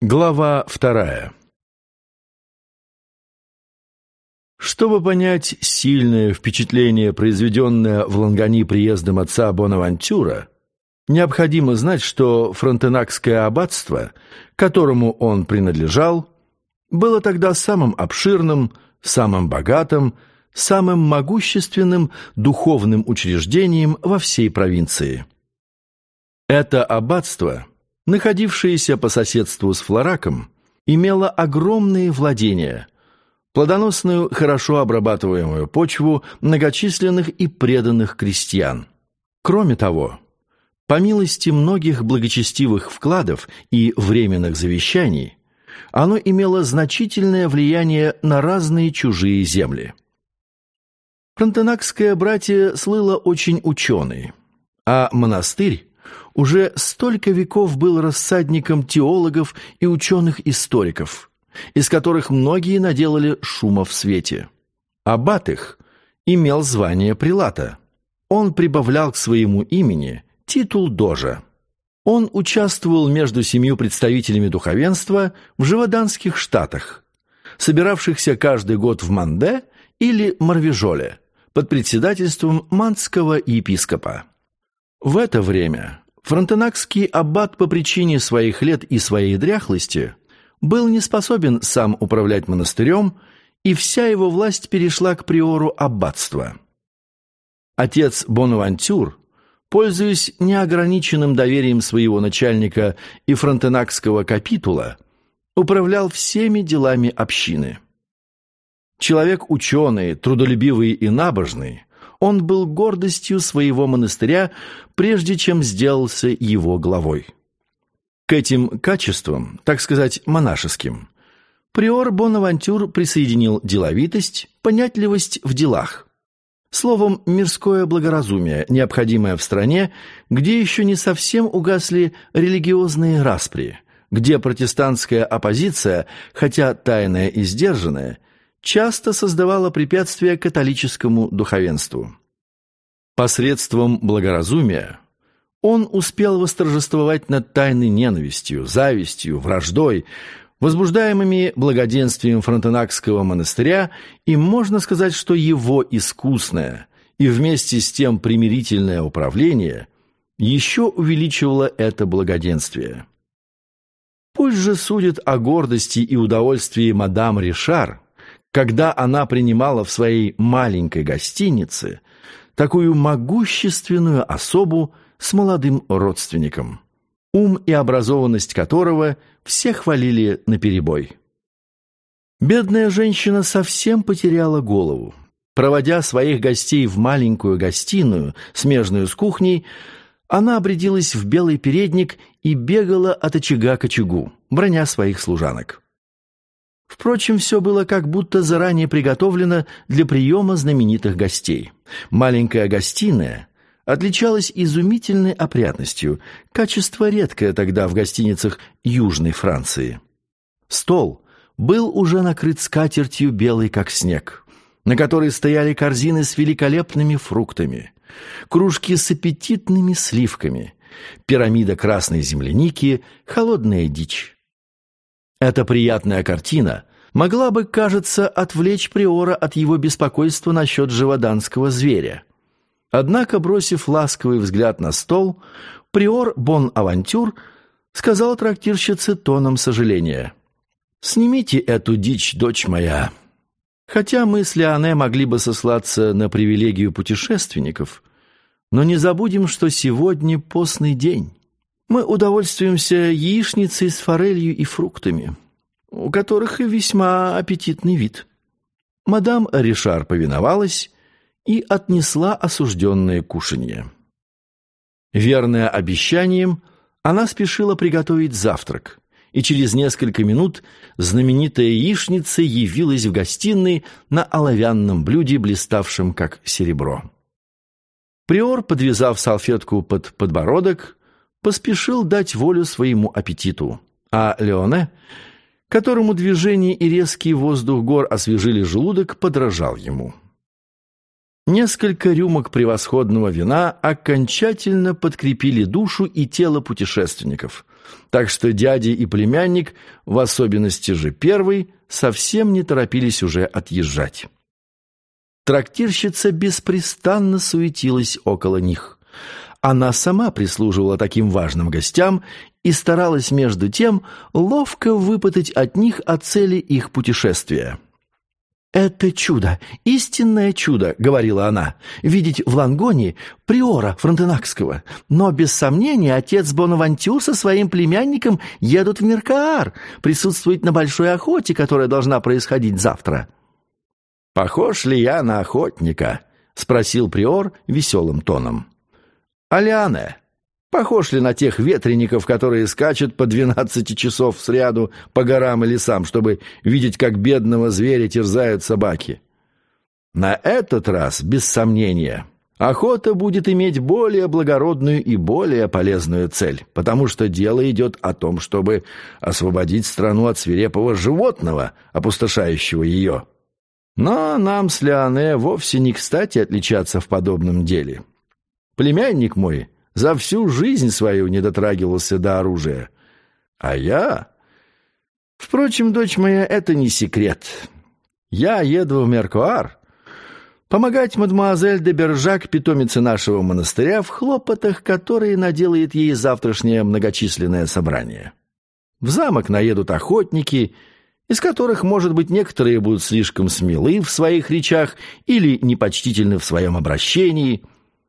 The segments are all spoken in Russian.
Глава вторая Чтобы понять сильное впечатление, произведенное в Лангани приездом отца Бонавантюра, необходимо знать, что фронтенакское аббатство, которому он принадлежал, было тогда самым обширным, самым богатым, самым могущественным духовным учреждением во всей провинции. Это аббатство – находившаяся по соседству с Флораком, имела огромные владения, плодоносную, хорошо обрабатываемую почву многочисленных и преданных крестьян. Кроме того, по милости многих благочестивых вкладов и временных завещаний, оно имело значительное влияние на разные чужие земли. Фронтенакское братье слыло очень ученой, а монастырь уже столько веков был рассадником теологов и ученых-историков, из которых многие наделали шума в свете. Аббат их имел звание прилата. Он прибавлял к своему имени титул дожа. Он участвовал между семью представителями духовенства в Живоданских штатах, собиравшихся каждый год в Манде или Марвижоле под председательством мандского епископа. В это время Фронтенакский аббат по причине своих лет и своей дряхлости был не способен сам управлять монастырем, и вся его власть перешла к приору аббатства. Отец Бонавантюр, пользуясь неограниченным доверием своего начальника и фронтенакского капитула, управлял всеми делами общины. Человек ученый, трудолюбивый и набожный, он был гордостью своего монастыря, прежде чем сделался его главой. К этим качествам, так сказать, монашеским, приор Бонавантюр присоединил деловитость, понятливость в делах. Словом, мирское благоразумие, необходимое в стране, где еще не совсем угасли религиозные распри, где протестантская оппозиция, хотя тайная и сдержанная, часто создавала препятствия католическому духовенству. Посредством благоразумия он успел восторжествовать над тайной ненавистью, завистью, враждой, возбуждаемыми благоденствием фронтенакского монастыря, и можно сказать, что его искусное и вместе с тем примирительное управление еще увеличивало это благоденствие. Пусть же судит о гордости и удовольствии мадам Ришар, когда она принимала в своей маленькой гостинице такую могущественную особу с молодым родственником, ум и образованность которого все хвалили наперебой. Бедная женщина совсем потеряла голову. Проводя своих гостей в маленькую гостиную, смежную с кухней, она обрядилась в белый передник и бегала от очага к очагу, броня своих служанок. Впрочем, все было как будто заранее приготовлено для приема знаменитых гостей. Маленькая гостиная отличалась изумительной опрятностью, качество редкое тогда в гостиницах Южной Франции. Стол был уже накрыт скатертью белой, как снег, на которой стояли корзины с великолепными фруктами, кружки с аппетитными сливками, пирамида красной земляники, холодная дичь. Эта приятная картина могла бы, кажется, отвлечь Приора от его беспокойства насчет живоданского зверя. Однако, бросив ласковый взгляд на стол, Приор Бон-Авантюр сказал трактирщице тоном сожаления. «Снимите эту дичь, дочь моя. Хотя мы с Леоне могли бы сослаться на привилегию путешественников, но не забудем, что сегодня постный день». Мы удовольствуемся яичницей с форелью и фруктами, у которых весьма аппетитный вид. Мадам Ришар повиновалась и отнесла осужденное кушанье. Верная обещанием, она спешила приготовить завтрак, и через несколько минут знаменитая яичница явилась в гостиной на оловянном блюде, блиставшем как серебро. Приор, подвязав салфетку под подбородок, поспешил дать волю своему аппетиту, а Леоне, которому движение и резкий воздух гор освежили желудок, подражал ему. Несколько рюмок превосходного вина окончательно подкрепили душу и тело путешественников, так что дядя и племянник, в особенности же первый, совсем не торопились уже отъезжать. Трактирщица беспрестанно суетилась около них. Она сама прислуживала таким важным гостям и старалась между тем ловко выпытать от них о цели их путешествия. «Это чудо, истинное чудо», — говорила она, — «видеть в Лангоне приора фронтенакского. Но, без сомнения, отец Бонавантюр со своим племянником едут в Меркаар, присутствовать на большой охоте, которая должна происходить завтра». «Похож ли я на охотника?» — спросил приор веселым тоном. «Алиане, похож ли на тех ветреников, которые скачут по двенадцати часов сряду по горам и лесам, чтобы видеть, как бедного зверя терзают собаки?» «На этот раз, без сомнения, охота будет иметь более благородную и более полезную цель, потому что дело идет о том, чтобы освободить страну от свирепого животного, опустошающего ее». Но нам с Леоне вовсе не кстати отличаться в подобном деле. Племянник мой за всю жизнь свою не дотрагивался до оружия. А я... Впрочем, дочь моя, это не секрет. Я еду в Меркуар помогать мадемуазель де Бержак, питомице нашего монастыря, в хлопотах, которые наделает ей завтрашнее многочисленное собрание. В замок наедут охотники — из которых, может быть, некоторые будут слишком смелы в своих речах или непочтительны в своем обращении.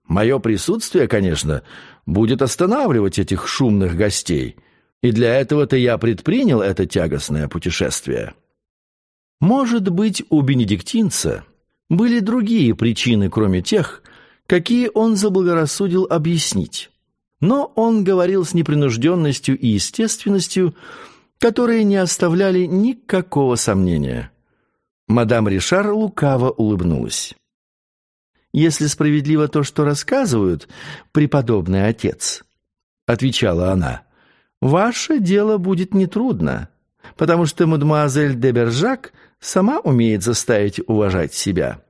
Мое присутствие, конечно, будет останавливать этих шумных гостей, и для этого-то я предпринял это тягостное путешествие. Может быть, у бенедиктинца были другие причины, кроме тех, какие он заблагорассудил объяснить. Но он говорил с непринужденностью и естественностью, которые не оставляли никакого сомнения. Мадам Ришар лукаво улыбнулась. «Если справедливо то, что рассказывают, преподобный отец», — отвечала она, — «ваше дело будет нетрудно, потому что мадемуазель де Бержак сама умеет заставить уважать себя».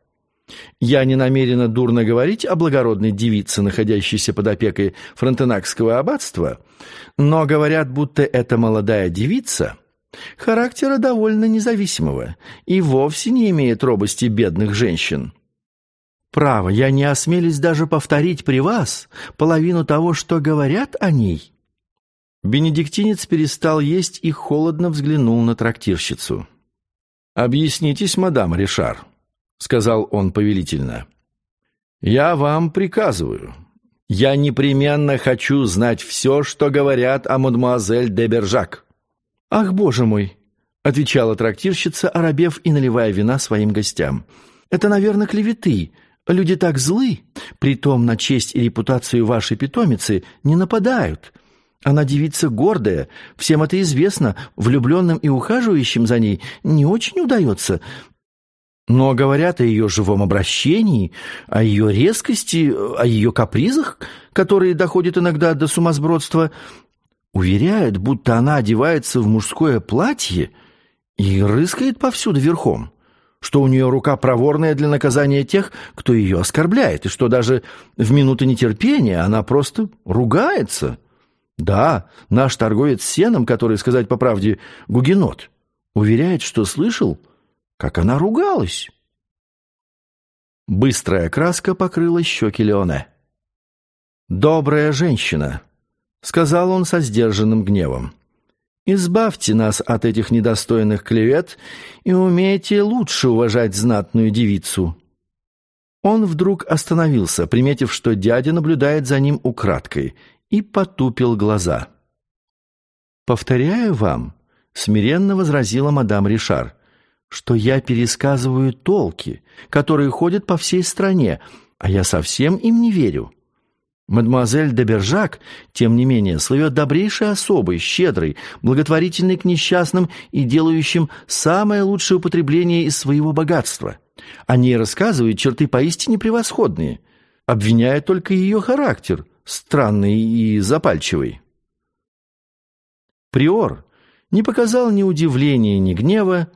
Я не намерена дурно говорить о благородной девице, находящейся под опекой фронтенакского аббатства, но говорят, будто эта молодая девица характера довольно независимого и вовсе не имеет робости бедных женщин. Право, я не осмелюсь даже повторить при вас половину того, что говорят о ней. Бенедиктинец перестал есть и холодно взглянул на трактирщицу. «Объяснитесь, мадам Ришар», — сказал он повелительно. «Я вам приказываю. Я непременно хочу знать все, что говорят о мадемуазель де Бержак». «Ах, боже мой!» — отвечала трактирщица, оробев и наливая вина своим гостям. «Это, наверное, клеветы. Люди так злы. Притом на честь и репутацию вашей питомицы не нападают». Она девица гордая, всем это известно, влюбленным и ухаживающим за ней не очень удается, но говорят о ее живом обращении, о ее резкости, о ее капризах, которые доходят иногда до сумасбродства. Уверяют, будто она одевается в мужское платье и рыскает повсюду верхом, что у нее рука проворная для наказания тех, кто ее оскорбляет, и что даже в минуты нетерпения она просто ругается. Да, наш торговец сеном, который, сказать по правде, гугенот, уверяет, что слышал, как она ругалась. Быстрая краска покрыла щеки Леоне. «Добрая женщина», — сказал он со сдержанным гневом. «Избавьте нас от этих недостойных клевет и умейте лучше уважать знатную девицу». Он вдруг остановился, приметив, что дядя наблюдает за ним украдкой, и потупил глаза. «Повторяю вам», — смиренно возразила мадам Ришар, что я пересказываю толки, которые ходят по всей стране, а я совсем им не верю. Мадемуазель де Бержак, тем не менее, слывет добрейшей особой, щедрой, благотворительной к несчастным и делающим самое лучшее употребление из своего богатства. О ней рассказывают черты поистине превосходные, обвиняя только ее характер, странный и запальчивый. Приор не показал ни удивления, ни гнева,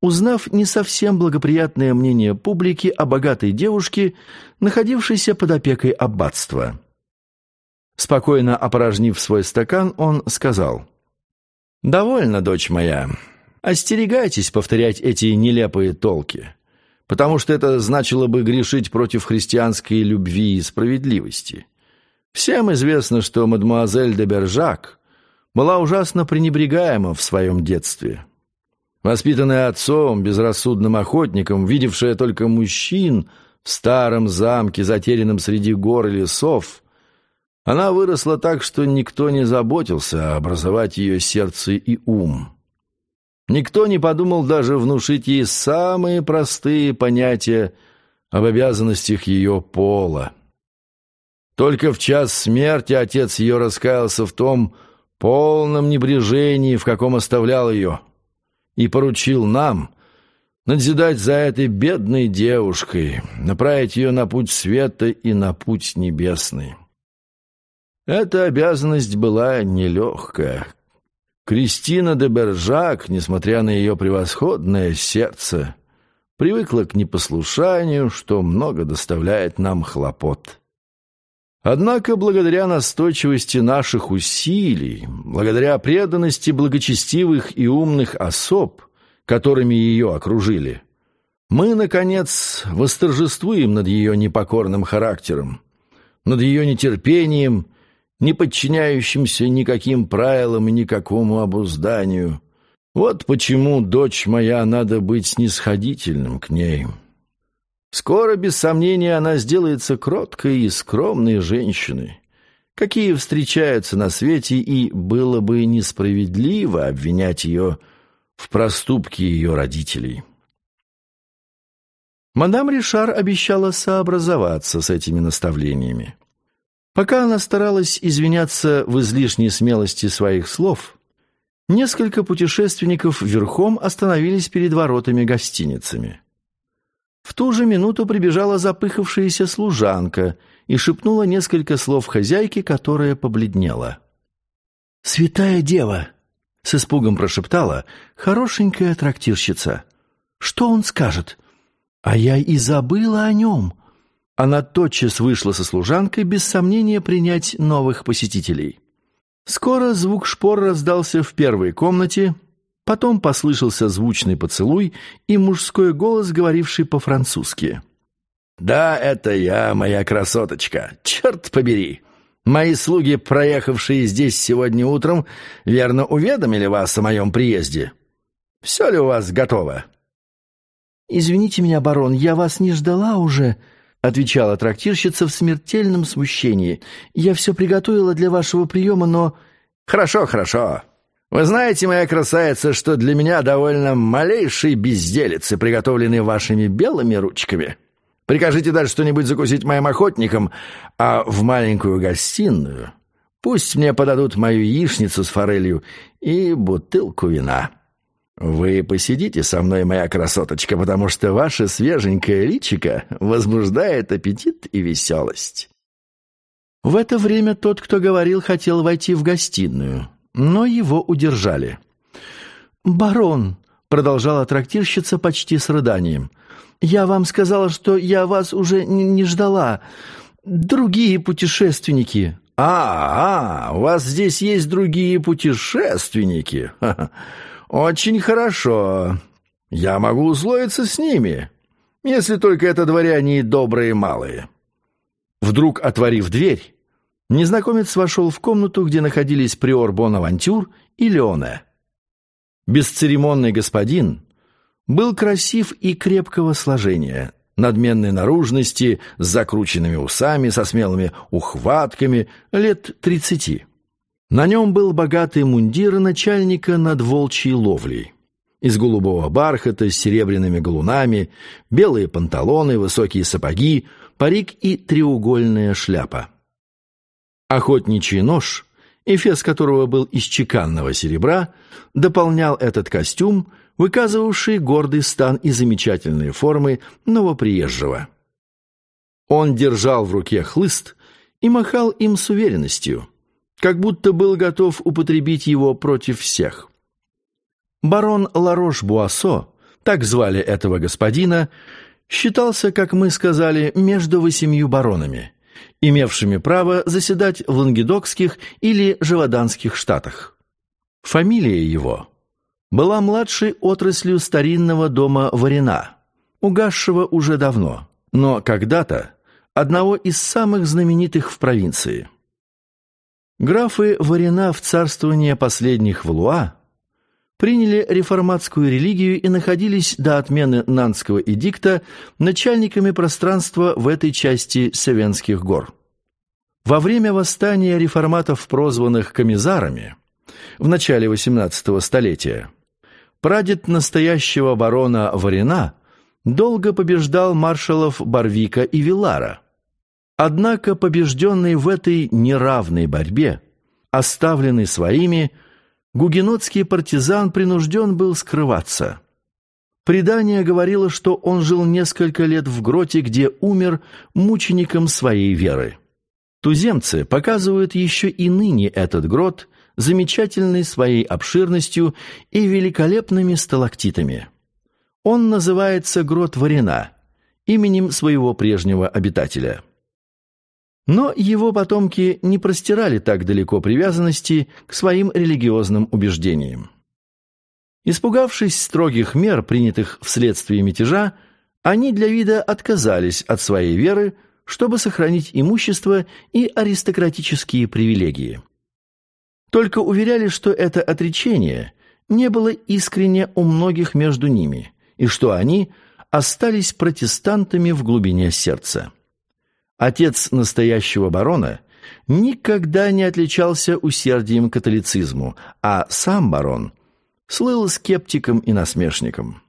узнав не совсем благоприятное мнение публики о богатой девушке, находившейся под опекой аббатства. Спокойно опорожнив свой стакан, он сказал, «Довольно, дочь моя. Остерегайтесь повторять эти нелепые толки, потому что это значило бы грешить против христианской любви и справедливости. Всем известно, что мадемуазель де Бержак была ужасно пренебрегаема в своем детстве». Воспитанная отцом, безрассудным охотником, видевшая только мужчин в старом замке, затерянном среди гор и лесов, она выросла так, что никто не заботился образовать ее сердце и ум. Никто не подумал даже внушить ей самые простые понятия об обязанностях ее пола. Только в час смерти отец ее раскаялся в том полном небрежении, в каком оставлял ее, и поручил нам надзидать за этой бедной девушкой, направить ее на путь света и на путь небесный. Эта обязанность была нелегкая. Кристина де Бержак, несмотря на ее превосходное сердце, привыкла к непослушанию, что много доставляет нам хлопот. Однако, благодаря настойчивости наших усилий, благодаря преданности благочестивых и умных особ, которыми ее окружили, мы, наконец, восторжествуем над ее непокорным характером, над ее нетерпением не подчиняющимся никаким правилам и никакому обузданию. Вот почему, дочь моя, надо быть снисходительным к ней. Скоро, без сомнения, она сделается кроткой и скромной женщиной, какие встречаются на свете, и было бы несправедливо обвинять ее в проступке ее родителей. Мадам Ришар обещала сообразоваться с этими наставлениями. Пока она старалась извиняться в излишней смелости своих слов, несколько путешественников верхом остановились перед воротами гостиницами. В ту же минуту прибежала запыхавшаяся служанка и шепнула несколько слов хозяйке, которая побледнела. «Святая дева!» — с испугом прошептала хорошенькая трактирщица. «Что он скажет? А я и забыла о нем!» Она тотчас вышла со служанкой, без сомнения принять новых посетителей. Скоро звук шпор раздался в первой комнате, потом послышался звучный поцелуй и мужской голос, говоривший по-французски. «Да, это я, моя красоточка, черт побери! Мои слуги, проехавшие здесь сегодня утром, верно уведомили вас о моем приезде. Все ли у вас готово?» «Извините меня, барон, я вас не ждала уже», — отвечала трактирщица в смертельном смущении. «Я все приготовила для вашего приема, но...» «Хорошо, хорошо. Вы знаете, моя красавица, что для меня довольно малейшие безделицы, приготовленные вашими белыми ручками. Прикажите дать что-нибудь закусить моим охотникам, а в маленькую гостиную пусть мне подадут мою яичницу с форелью и бутылку вина». «Вы посидите со мной, моя красоточка, потому что ваше свеженькое личико возбуждает аппетит и веселость». В это время тот, кто говорил, хотел войти в гостиную, но его удержали. «Барон», — продолжала трактирщица почти с рыданием, — «я вам сказала, что я вас уже не ждала. Другие путешественники». «А, а, у вас здесь есть другие путешественники. «Очень хорошо. Я могу условиться с ними, если только это дворяне добрые малые». Вдруг, отворив дверь, незнакомец вошел в комнату, где находились приор Бонавантюр и Леоне. Бесцеремонный господин был красив и крепкого сложения, надменной наружности, с закрученными усами, со смелыми ухватками, лет тридцати. На нем был богатый мундир начальника над волчьей ловлей. Из голубого бархата с серебряными галунами, белые панталоны, высокие сапоги, парик и треугольная шляпа. Охотничий нож, эфес которого был из чеканного серебра, дополнял этот костюм, выказывавший гордый стан и замечательные формы новоприезжего. Он держал в руке хлыст и махал им с уверенностью – как будто был готов употребить его против всех. Барон Ларош-Буассо, так звали этого господина, считался, как мы сказали, между восемью баронами, имевшими право заседать в Лангедокских или Живоданских штатах. Фамилия его была младшей отраслью старинного дома Варина, угасшего уже давно, но когда-то одного из самых знаменитых в провинции. Графы Варина в царствование последних Валуа приняли реформатскую религию и находились до отмены Нанского эдикта начальниками пространства в этой части Севенских гор. Во время восстания реформатов, прозванных комиссарами, в начале XVIII столетия, прадед настоящего барона Варина долго побеждал маршалов Барвика и Вилара. Однако побежденный в этой неравной борьбе, оставленный своими, гугенотский партизан принужден был скрываться. Предание говорило, что он жил несколько лет в гроте, где умер мучеником своей веры. Туземцы показывают еще и ныне этот грот, замечательный своей обширностью и великолепными сталактитами. Он называется грот Варена, именем своего прежнего обитателя. Но его потомки не простирали так далеко привязанности к своим религиозным убеждениям. Испугавшись строгих мер, принятых вследствие мятежа, они для вида отказались от своей веры, чтобы сохранить имущество и аристократические привилегии. Только уверяли, что это отречение не было искренне у многих между ними, и что они остались протестантами в глубине сердца. Отец настоящего барона никогда не отличался усердием к католицизму, а сам барон слыл скептиком и насмешником.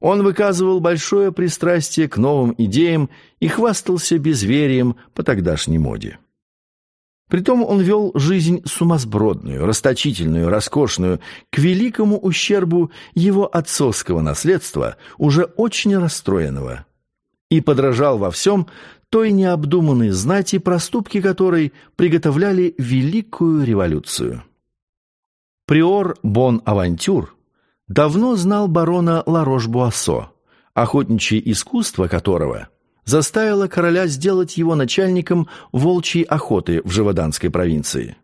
Он выказывал большое пристрастие к новым идеям и хвастался безверием по тогдашней моде. Притом он вел жизнь сумасбродную, расточительную, роскошную, к великому ущербу его отцовского наследства, уже очень расстроенного, и подражал во всем той необдуманной знати, проступки которой приготовляли великую революцию. Приор Бон-Авантюр давно знал барона Ларош-Буассо, охотничье искусство которого заставило короля сделать его начальником волчьей охоты в Живоданской провинции.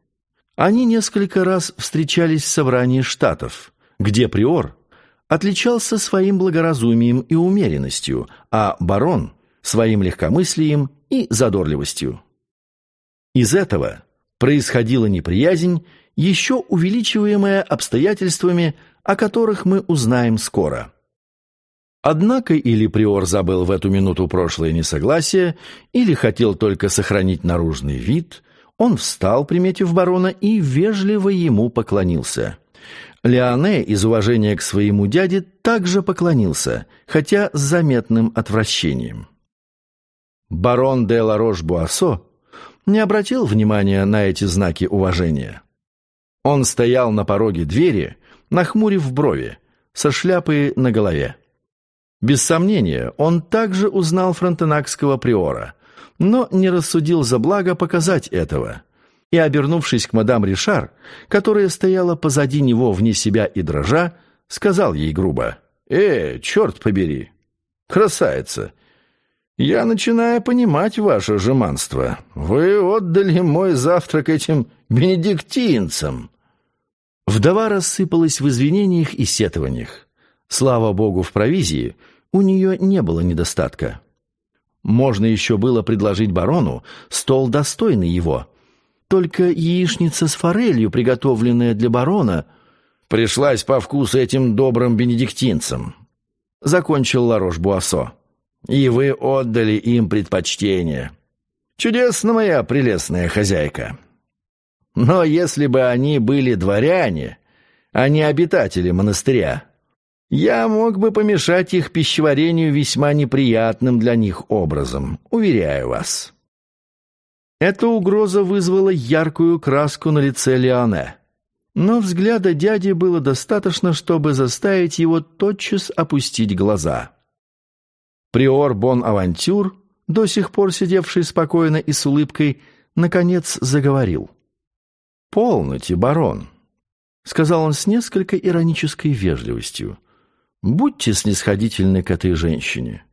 Они несколько раз встречались в собрании штатов, где приор отличался своим благоразумием и умеренностью, а барон своим легкомыслием и задорливостью. Из этого происходила неприязнь, еще увеличиваемая обстоятельствами, о которых мы узнаем скоро. Однако или приор забыл в эту минуту прошлое несогласие, или хотел только сохранить наружный вид, он встал, приметив барона, и вежливо ему поклонился. Леоне из уважения к своему дяде также поклонился, хотя с заметным отвращением. Барон де Ларош-Буассо не обратил внимания на эти знаки уважения. Он стоял на пороге двери, нахмурив брови, со шляпой на голове. Без сомнения, он также узнал фронтенакского приора, но не рассудил за благо показать этого. И, обернувшись к мадам Ришар, которая стояла позади него вне себя и дрожа, сказал ей грубо, «Э, черт побери! Красавица! Я начинаю понимать ваше жеманство. Вы отдали мой завтрак этим бенедиктинцам». Вдова рассыпалась в извинениях и сетованиях. Слава богу, в провизии у нее не было недостатка. Можно еще было предложить барону стол достойный его. Только яичница с форелью, приготовленная для барона, пришлась по вкусу этим добрым бенедиктинцам. Закончил Ларош Буассо и вы отдали им предпочтение. Чудесно, моя прелестная хозяйка. Но если бы они были дворяне, а не обитатели монастыря, я мог бы помешать их пищеварению весьма неприятным для них образом, уверяю вас». Эта угроза вызвала яркую краску на лице Леоне. Но взгляда дяди было достаточно, чтобы заставить его тотчас опустить глаза. Приор Бон-Авантюр, до сих пор сидевший спокойно и с улыбкой, наконец заговорил. «Полноте, барон», — сказал он с несколько иронической вежливостью. «Будьте снисходительны к этой женщине.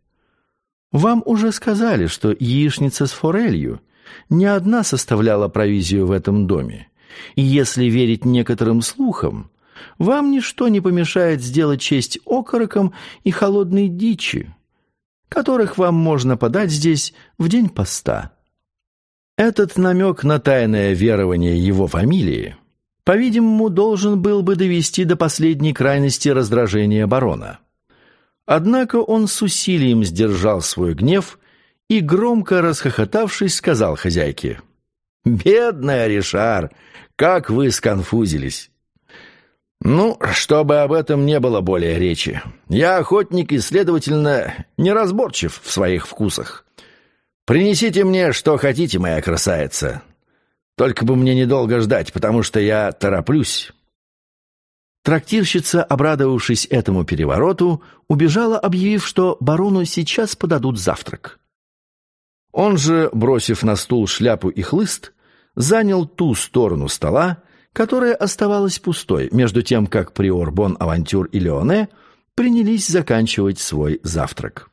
Вам уже сказали, что яичница с форелью не одна составляла провизию в этом доме. И если верить некоторым слухам, вам ничто не помешает сделать честь окорокам и холодной дичи, которых вам можно подать здесь в день поста. Этот намек на тайное верование его фамилии, по-видимому, должен был бы довести до последней крайности раздражения барона. Однако он с усилием сдержал свой гнев и, громко расхохотавшись, сказал хозяйке, «Бедная Ришар, как вы сконфузились!» «Ну, чтобы об этом не было более речи. Я охотник и, следовательно, неразборчив в своих вкусах. Принесите мне, что хотите, моя красавица. Только бы мне недолго ждать, потому что я тороплюсь». Трактирщица, обрадовавшись этому перевороту, убежала, объявив, что барону сейчас подадут завтрак. Он же, бросив на стул шляпу и хлыст, занял ту сторону стола, которая оставалась пустой, между тем, как приор Бон-Авантюр и Леоне принялись заканчивать свой завтрак.